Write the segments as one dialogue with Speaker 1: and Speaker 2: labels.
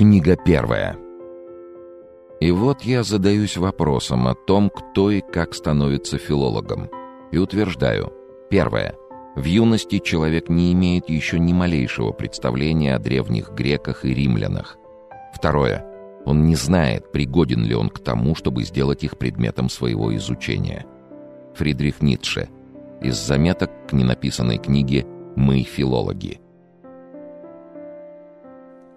Speaker 1: Книга первая. И вот я задаюсь вопросом о том, кто и как становится филологом. И утверждаю. Первое. В юности человек не имеет еще ни малейшего представления о древних греках и римлянах. Второе. Он не знает, пригоден ли он к тому, чтобы сделать их предметом своего изучения. Фридрих Ницше. Из заметок к ненаписанной книге «Мы филологи».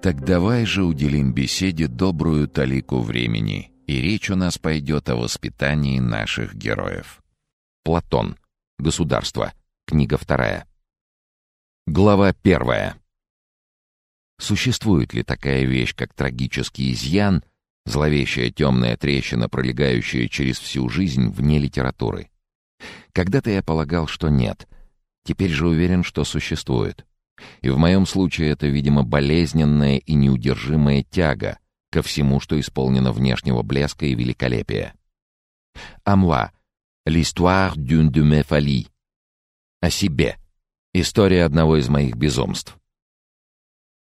Speaker 1: Так давай же уделим беседе добрую талику времени, и речь у нас пойдет о воспитании наших героев. Платон. Государство. Книга вторая. Глава первая. Существует ли такая вещь, как трагический изъян, зловещая темная трещина, пролегающая через всю жизнь вне литературы? Когда-то я полагал, что нет. Теперь же уверен, что существует. И в моем случае это, видимо, болезненная и неудержимая тяга ко всему, что исполнено внешнего блеска и великолепия. Амла. L'histoire d'une de mes folies. О себе. История одного из моих безумств.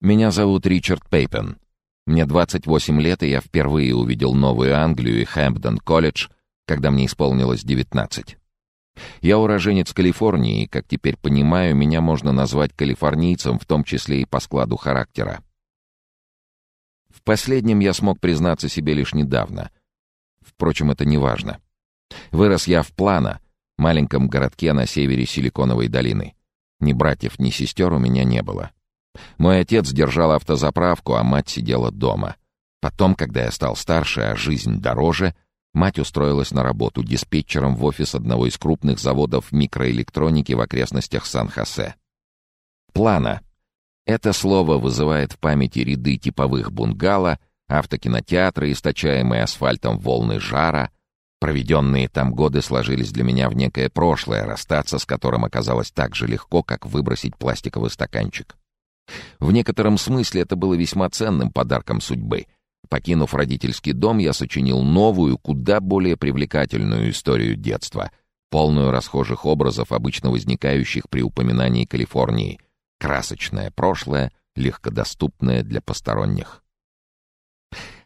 Speaker 1: Меня зовут Ричард Пейпен. Мне 28 лет, и я впервые увидел Новую Англию и Хэмпдон-колледж, когда мне исполнилось 19. Я уроженец Калифорнии, и, как теперь понимаю, меня можно назвать калифорнийцем, в том числе и по складу характера. В последнем я смог признаться себе лишь недавно. Впрочем, это не важно. Вырос я в Плано, маленьком городке на севере Силиконовой долины. Ни братьев, ни сестер у меня не было. Мой отец держал автозаправку, а мать сидела дома. Потом, когда я стал старше, а жизнь дороже — Мать устроилась на работу диспетчером в офис одного из крупных заводов микроэлектроники в окрестностях Сан-Хосе. Плана. Это слово вызывает в памяти ряды типовых бунгало, автокинотеатры, источаемые асфальтом волны жара. Проведенные там годы сложились для меня в некое прошлое, расстаться с которым оказалось так же легко, как выбросить пластиковый стаканчик. В некотором смысле это было весьма ценным подарком судьбы — Покинув родительский дом, я сочинил новую, куда более привлекательную историю детства, полную расхожих образов, обычно возникающих при упоминании Калифорнии. Красочное прошлое, легкодоступное для посторонних.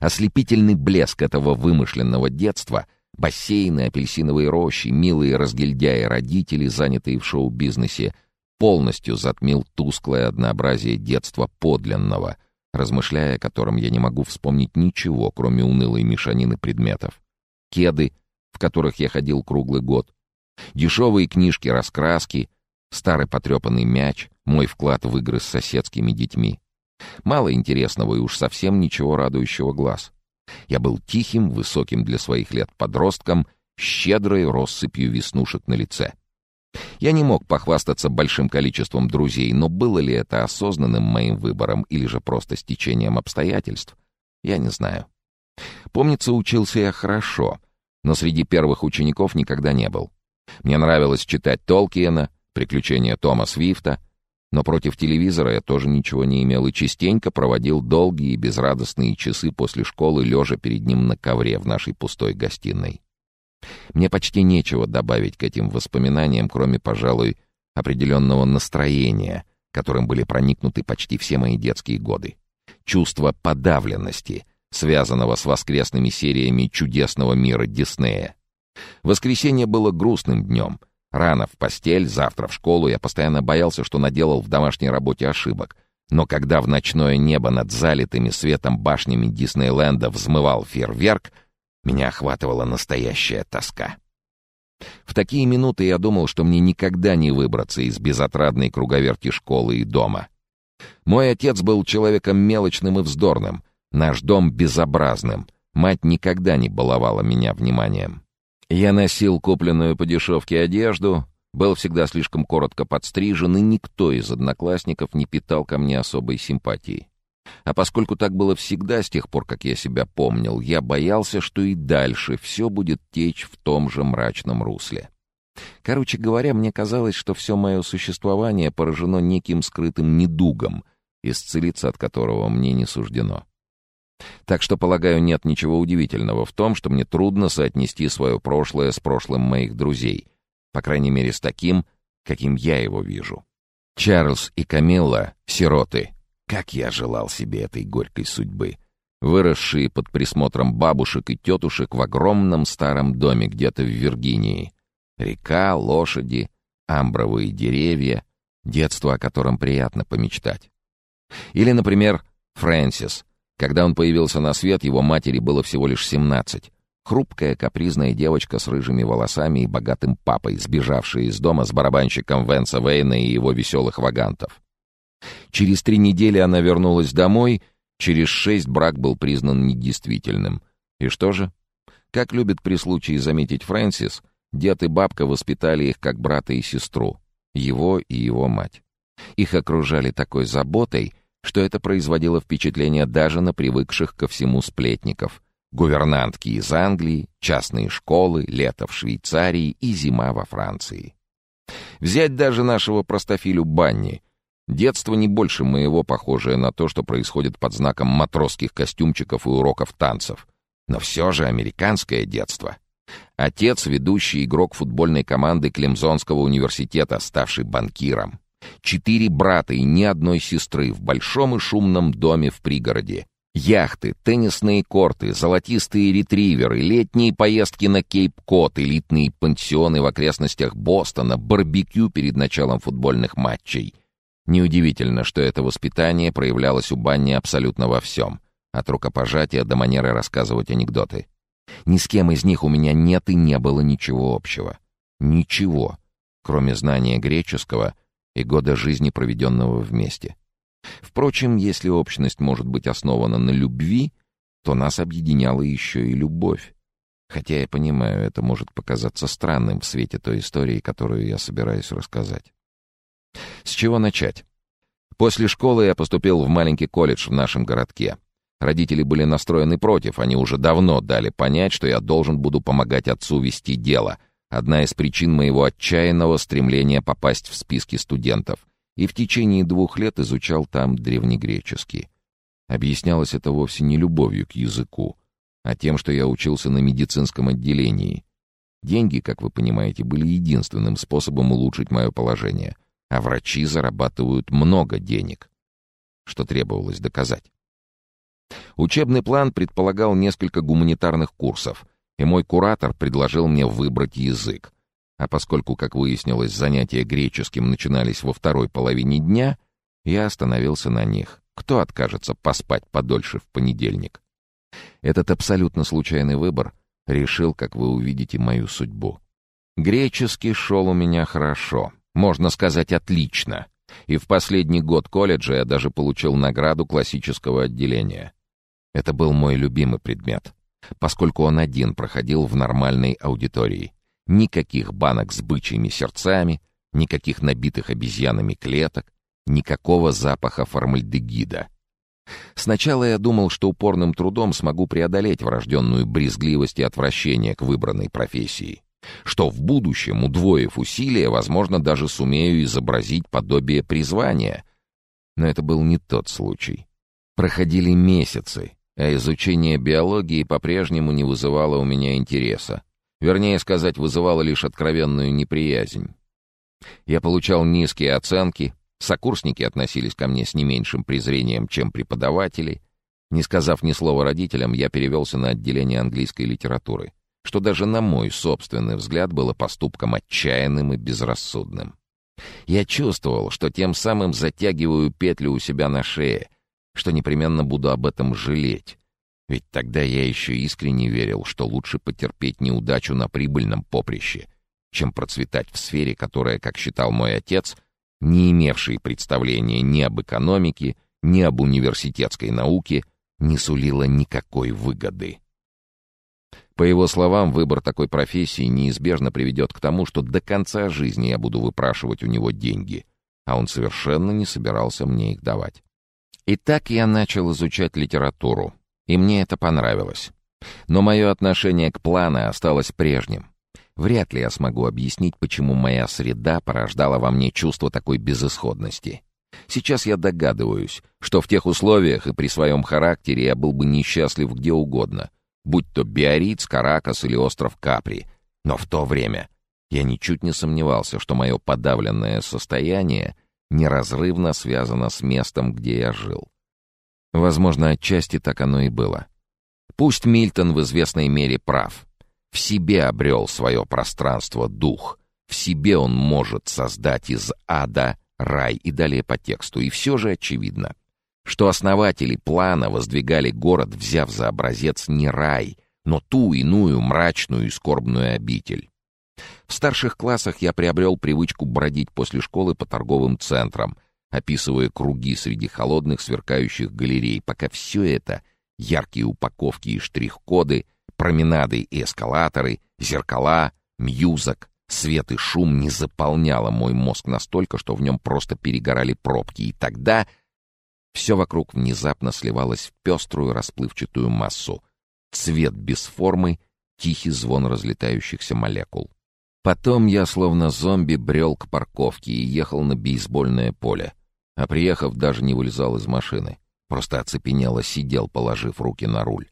Speaker 1: Ослепительный блеск этого вымышленного детства — бассейны, апельсиновые рощи, милые разгильдяи родители, занятые в шоу-бизнесе, полностью затмил тусклое однообразие детства подлинного — размышляя о котором я не могу вспомнить ничего, кроме унылой мешанины предметов. Кеды, в которых я ходил круглый год, дешевые книжки-раскраски, старый потрепанный мяч, мой вклад в игры с соседскими детьми. Мало интересного и уж совсем ничего радующего глаз. Я был тихим, высоким для своих лет подростком, щедрой россыпью веснушек на лице. Я не мог похвастаться большим количеством друзей, но было ли это осознанным моим выбором или же просто стечением обстоятельств, я не знаю. Помнится, учился я хорошо, но среди первых учеников никогда не был. Мне нравилось читать Толкиена, «Приключения Тома Свифта», но против телевизора я тоже ничего не имел и частенько проводил долгие безрадостные часы после школы, лежа перед ним на ковре в нашей пустой гостиной. Мне почти нечего добавить к этим воспоминаниям, кроме, пожалуй, определенного настроения, которым были проникнуты почти все мои детские годы. Чувство подавленности, связанного с воскресными сериями чудесного мира Диснея. Воскресенье было грустным днем. Рано в постель, завтра в школу я постоянно боялся, что наделал в домашней работе ошибок. Но когда в ночное небо над залитыми светом башнями Диснейленда взмывал фейерверк, меня охватывала настоящая тоска. В такие минуты я думал, что мне никогда не выбраться из безотрадной круговерти школы и дома. Мой отец был человеком мелочным и вздорным, наш дом безобразным, мать никогда не баловала меня вниманием. Я носил купленную по дешевке одежду, был всегда слишком коротко подстрижен, и никто из одноклассников не питал ко мне особой симпатии. А поскольку так было всегда с тех пор, как я себя помнил, я боялся, что и дальше все будет течь в том же мрачном русле. Короче говоря, мне казалось, что все мое существование поражено неким скрытым недугом, исцелиться от которого мне не суждено. Так что, полагаю, нет ничего удивительного в том, что мне трудно соотнести свое прошлое с прошлым моих друзей, по крайней мере, с таким, каким я его вижу. Чарльз и Камилла — сироты, Как я желал себе этой горькой судьбы. Выросшие под присмотром бабушек и тетушек в огромном старом доме где-то в Виргинии. Река, лошади, амбровые деревья, детство, о котором приятно помечтать. Или, например, Фрэнсис. Когда он появился на свет, его матери было всего лишь 17. Хрупкая, капризная девочка с рыжими волосами и богатым папой, сбежавшая из дома с барабанщиком Венса Вейна и его веселых вагантов. Через три недели она вернулась домой, через шесть брак был признан недействительным. И что же? Как любит при случае заметить Фрэнсис, дед и бабка воспитали их как брата и сестру, его и его мать. Их окружали такой заботой, что это производило впечатление даже на привыкших ко всему сплетников. Гувернантки из Англии, частные школы, лето в Швейцарии и зима во Франции. Взять даже нашего простофилю Банни. Детство не больше моего похожее на то, что происходит под знаком матросских костюмчиков и уроков танцев. Но все же американское детство. Отец — ведущий игрок футбольной команды Клемзонского университета, ставший банкиром. Четыре брата и ни одной сестры в большом и шумном доме в пригороде. Яхты, теннисные корты, золотистые ретриверы, летние поездки на Кейп-Кот, элитные пансионы в окрестностях Бостона, барбекю перед началом футбольных матчей. Неудивительно, что это воспитание проявлялось у Банни абсолютно во всем. От рукопожатия до манеры рассказывать анекдоты. Ни с кем из них у меня нет и не было ничего общего. Ничего, кроме знания греческого и года жизни, проведенного вместе. Впрочем, если общность может быть основана на любви, то нас объединяла еще и любовь. Хотя я понимаю, это может показаться странным в свете той истории, которую я собираюсь рассказать. С чего начать? После школы я поступил в маленький колледж в нашем городке. Родители были настроены против, они уже давно дали понять, что я должен буду помогать отцу вести дело — Одна из причин моего отчаянного стремления попасть в списки студентов. И в течение двух лет изучал там древнегреческий. Объяснялось это вовсе не любовью к языку, а тем, что я учился на медицинском отделении. Деньги, как вы понимаете, были единственным способом улучшить мое положение, а врачи зарабатывают много денег, что требовалось доказать. Учебный план предполагал несколько гуманитарных курсов — и мой куратор предложил мне выбрать язык. А поскольку, как выяснилось, занятия греческим начинались во второй половине дня, я остановился на них. Кто откажется поспать подольше в понедельник? Этот абсолютно случайный выбор решил, как вы увидите, мою судьбу. Греческий шел у меня хорошо, можно сказать, отлично. И в последний год колледжа я даже получил награду классического отделения. Это был мой любимый предмет поскольку он один проходил в нормальной аудитории. Никаких банок с бычьими сердцами, никаких набитых обезьянами клеток, никакого запаха формальдегида. Сначала я думал, что упорным трудом смогу преодолеть врожденную брезгливость и отвращение к выбранной профессии, что в будущем, удвоив усилия, возможно, даже сумею изобразить подобие призвания. Но это был не тот случай. Проходили месяцы, а изучение биологии по-прежнему не вызывало у меня интереса. Вернее сказать, вызывало лишь откровенную неприязнь. Я получал низкие оценки, сокурсники относились ко мне с не меньшим презрением, чем преподаватели. Не сказав ни слова родителям, я перевелся на отделение английской литературы, что даже на мой собственный взгляд было поступком отчаянным и безрассудным. Я чувствовал, что тем самым затягиваю петлю у себя на шее, что непременно буду об этом жалеть. Ведь тогда я еще искренне верил, что лучше потерпеть неудачу на прибыльном поприще, чем процветать в сфере, которая, как считал мой отец, не имевший представления ни об экономике, ни об университетской науке, не сулила никакой выгоды. По его словам, выбор такой профессии неизбежно приведет к тому, что до конца жизни я буду выпрашивать у него деньги, а он совершенно не собирался мне их давать. И так я начал изучать литературу, и мне это понравилось. Но мое отношение к плану осталось прежним. Вряд ли я смогу объяснить, почему моя среда порождала во мне чувство такой безысходности. Сейчас я догадываюсь, что в тех условиях и при своем характере я был бы несчастлив где угодно, будь то Биарриц, Каракас или остров Капри. Но в то время я ничуть не сомневался, что мое подавленное состояние неразрывно связана с местом, где я жил. Возможно, отчасти так оно и было. Пусть Мильтон в известной мере прав. В себе обрел свое пространство дух. В себе он может создать из ада рай и далее по тексту. И все же очевидно, что основатели плана воздвигали город, взяв за образец не рай, но ту иную мрачную и скорбную обитель. В старших классах я приобрел привычку бродить после школы по торговым центрам, описывая круги среди холодных сверкающих галерей, пока все это — яркие упаковки и штрих-коды, променады и эскалаторы, зеркала, мьюзок, свет и шум не заполняло мой мозг настолько, что в нем просто перегорали пробки, и тогда все вокруг внезапно сливалось в пеструю расплывчатую массу. Цвет без формы, тихий звон разлетающихся молекул. Потом я, словно зомби, брел к парковке и ехал на бейсбольное поле. А приехав, даже не вылезал из машины. Просто оцепенело сидел, положив руки на руль.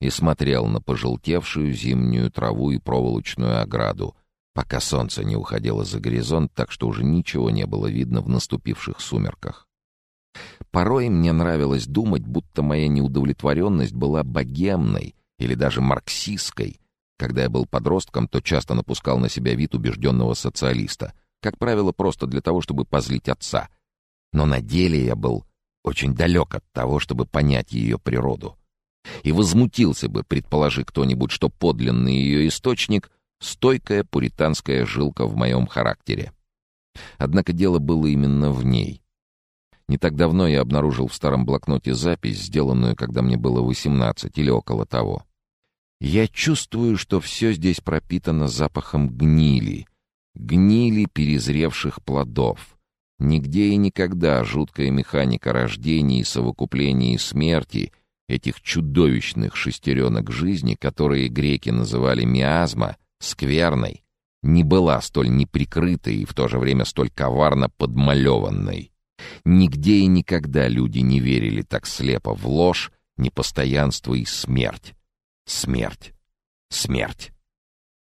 Speaker 1: И смотрел на пожелтевшую зимнюю траву и проволочную ограду, пока солнце не уходило за горизонт, так что уже ничего не было видно в наступивших сумерках. Порой мне нравилось думать, будто моя неудовлетворенность была богемной или даже марксистской, когда я был подростком, то часто напускал на себя вид убежденного социалиста, как правило, просто для того, чтобы позлить отца. Но на деле я был очень далек от того, чтобы понять ее природу. И возмутился бы, предположи кто-нибудь, что подлинный ее источник — стойкая пуританская жилка в моем характере. Однако дело было именно в ней. Не так давно я обнаружил в старом блокноте запись, сделанную, когда мне было 18 или около того. Я чувствую, что все здесь пропитано запахом гнили, гнили перезревших плодов. Нигде и никогда жуткая механика рождения и совокупления и смерти этих чудовищных шестеренок жизни, которые греки называли миазма, скверной, не была столь неприкрытой и в то же время столь коварно подмалеванной. Нигде и никогда люди не верили так слепо в ложь, непостоянство и смерть. Смерть. Смерть.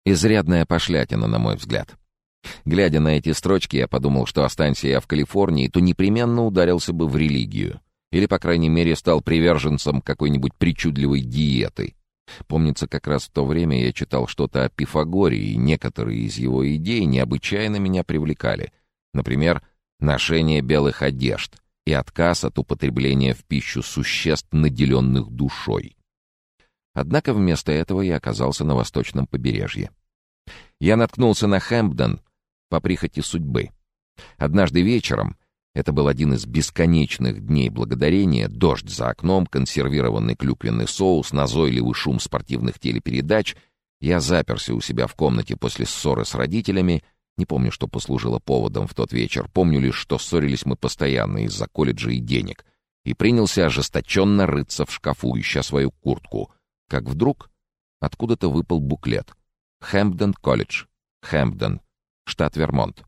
Speaker 1: Изрядная пошлятина, на мой взгляд. Глядя на эти строчки, я подумал, что останься я в Калифорнии, то непременно ударился бы в религию. Или, по крайней мере, стал приверженцем какой-нибудь причудливой диеты. Помнится, как раз в то время я читал что-то о Пифагоре, и некоторые из его идей необычайно меня привлекали. Например, ношение белых одежд и отказ от употребления в пищу существ, наделенных душой. Однако вместо этого я оказался на восточном побережье. Я наткнулся на Хэмпден по прихоти судьбы. Однажды вечером, это был один из бесконечных дней благодарения, дождь за окном, консервированный клюквенный соус, назойливый шум спортивных телепередач, я заперся у себя в комнате после ссоры с родителями, не помню, что послужило поводом в тот вечер, помню лишь, что ссорились мы постоянно из-за колледжа и денег, и принялся ожесточенно рыться в шкафу, ища свою куртку — как вдруг откуда-то выпал буклет. Хэмпден колледж. Хэмпден. Штат Вермонт.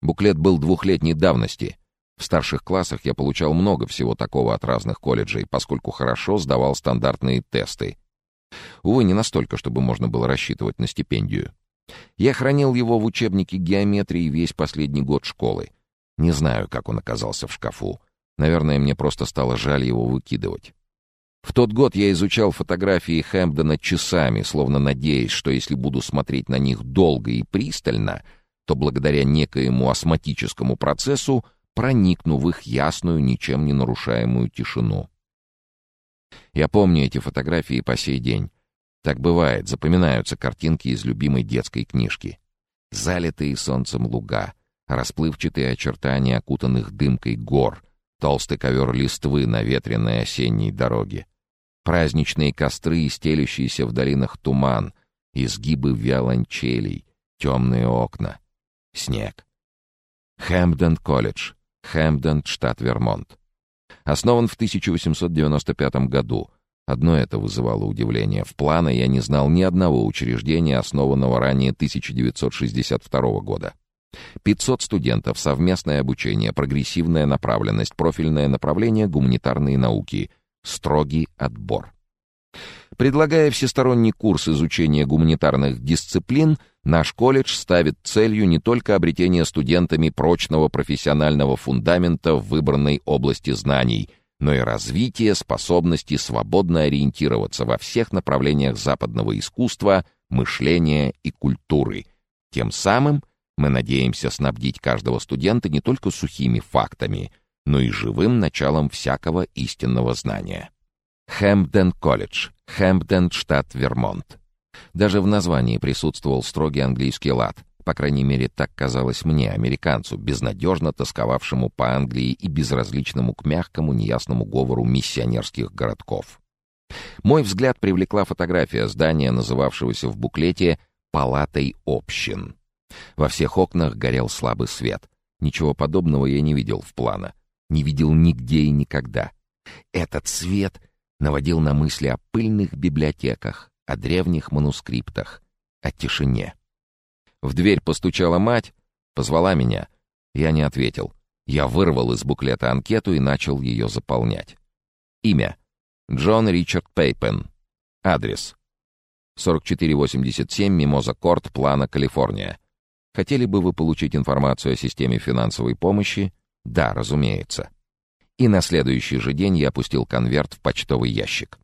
Speaker 1: Буклет был двухлетней давности. В старших классах я получал много всего такого от разных колледжей, поскольку хорошо сдавал стандартные тесты. Увы, не настолько, чтобы можно было рассчитывать на стипендию. Я хранил его в учебнике геометрии весь последний год школы. Не знаю, как он оказался в шкафу. Наверное, мне просто стало жаль его выкидывать. В тот год я изучал фотографии Хэмпдена часами, словно надеясь, что если буду смотреть на них долго и пристально, то благодаря некоему осматическому процессу проникну в их ясную, ничем не нарушаемую тишину. Я помню эти фотографии по сей день. Так бывает, запоминаются картинки из любимой детской книжки. Залитые солнцем луга, расплывчатые очертания окутанных дымкой гор, толстый ковер листвы на ветреной осенней дороге, праздничные костры и стелющиеся в долинах туман, изгибы виолончелей, темные окна, снег. Хэмпден колледж, Хэмпден, штат Вермонт. Основан в 1895 году. Одно это вызывало удивление. В планы я не знал ни одного учреждения, основанного ранее 1962 года. 500 студентов, совместное обучение, прогрессивная направленность, профильное направление, гуманитарные науки, строгий отбор. Предлагая всесторонний курс изучения гуманитарных дисциплин, наш колледж ставит целью не только обретение студентами прочного профессионального фундамента в выбранной области знаний, но и развитие способности свободно ориентироваться во всех направлениях западного искусства, мышления и культуры. Тем самым мы надеемся снабдить каждого студента не только сухими фактами, но и живым началом всякого истинного знания. Хэмпден колледж, Хэмпден, штат Вермонт. Даже в названии присутствовал строгий английский лад, по крайней мере, так казалось мне, американцу, безнадежно тосковавшему по Англии и безразличному к мягкому, неясному говору миссионерских городков. Мой взгляд привлекла фотография здания, называвшегося в буклете «Палатой общин». Во всех окнах горел слабый свет. Ничего подобного я не видел в плана. Не видел нигде и никогда. Этот свет наводил на мысли о пыльных библиотеках, о древних манускриптах, о тишине. В дверь постучала мать, позвала меня. Я не ответил. Я вырвал из буклета анкету и начал ее заполнять. Имя. Джон Ричард Пейпен. Адрес. 4487 Мимоза Корт, Плана, Калифорния. Хотели бы вы получить информацию о системе финансовой помощи? Да, разумеется. И на следующий же день я опустил конверт в почтовый ящик.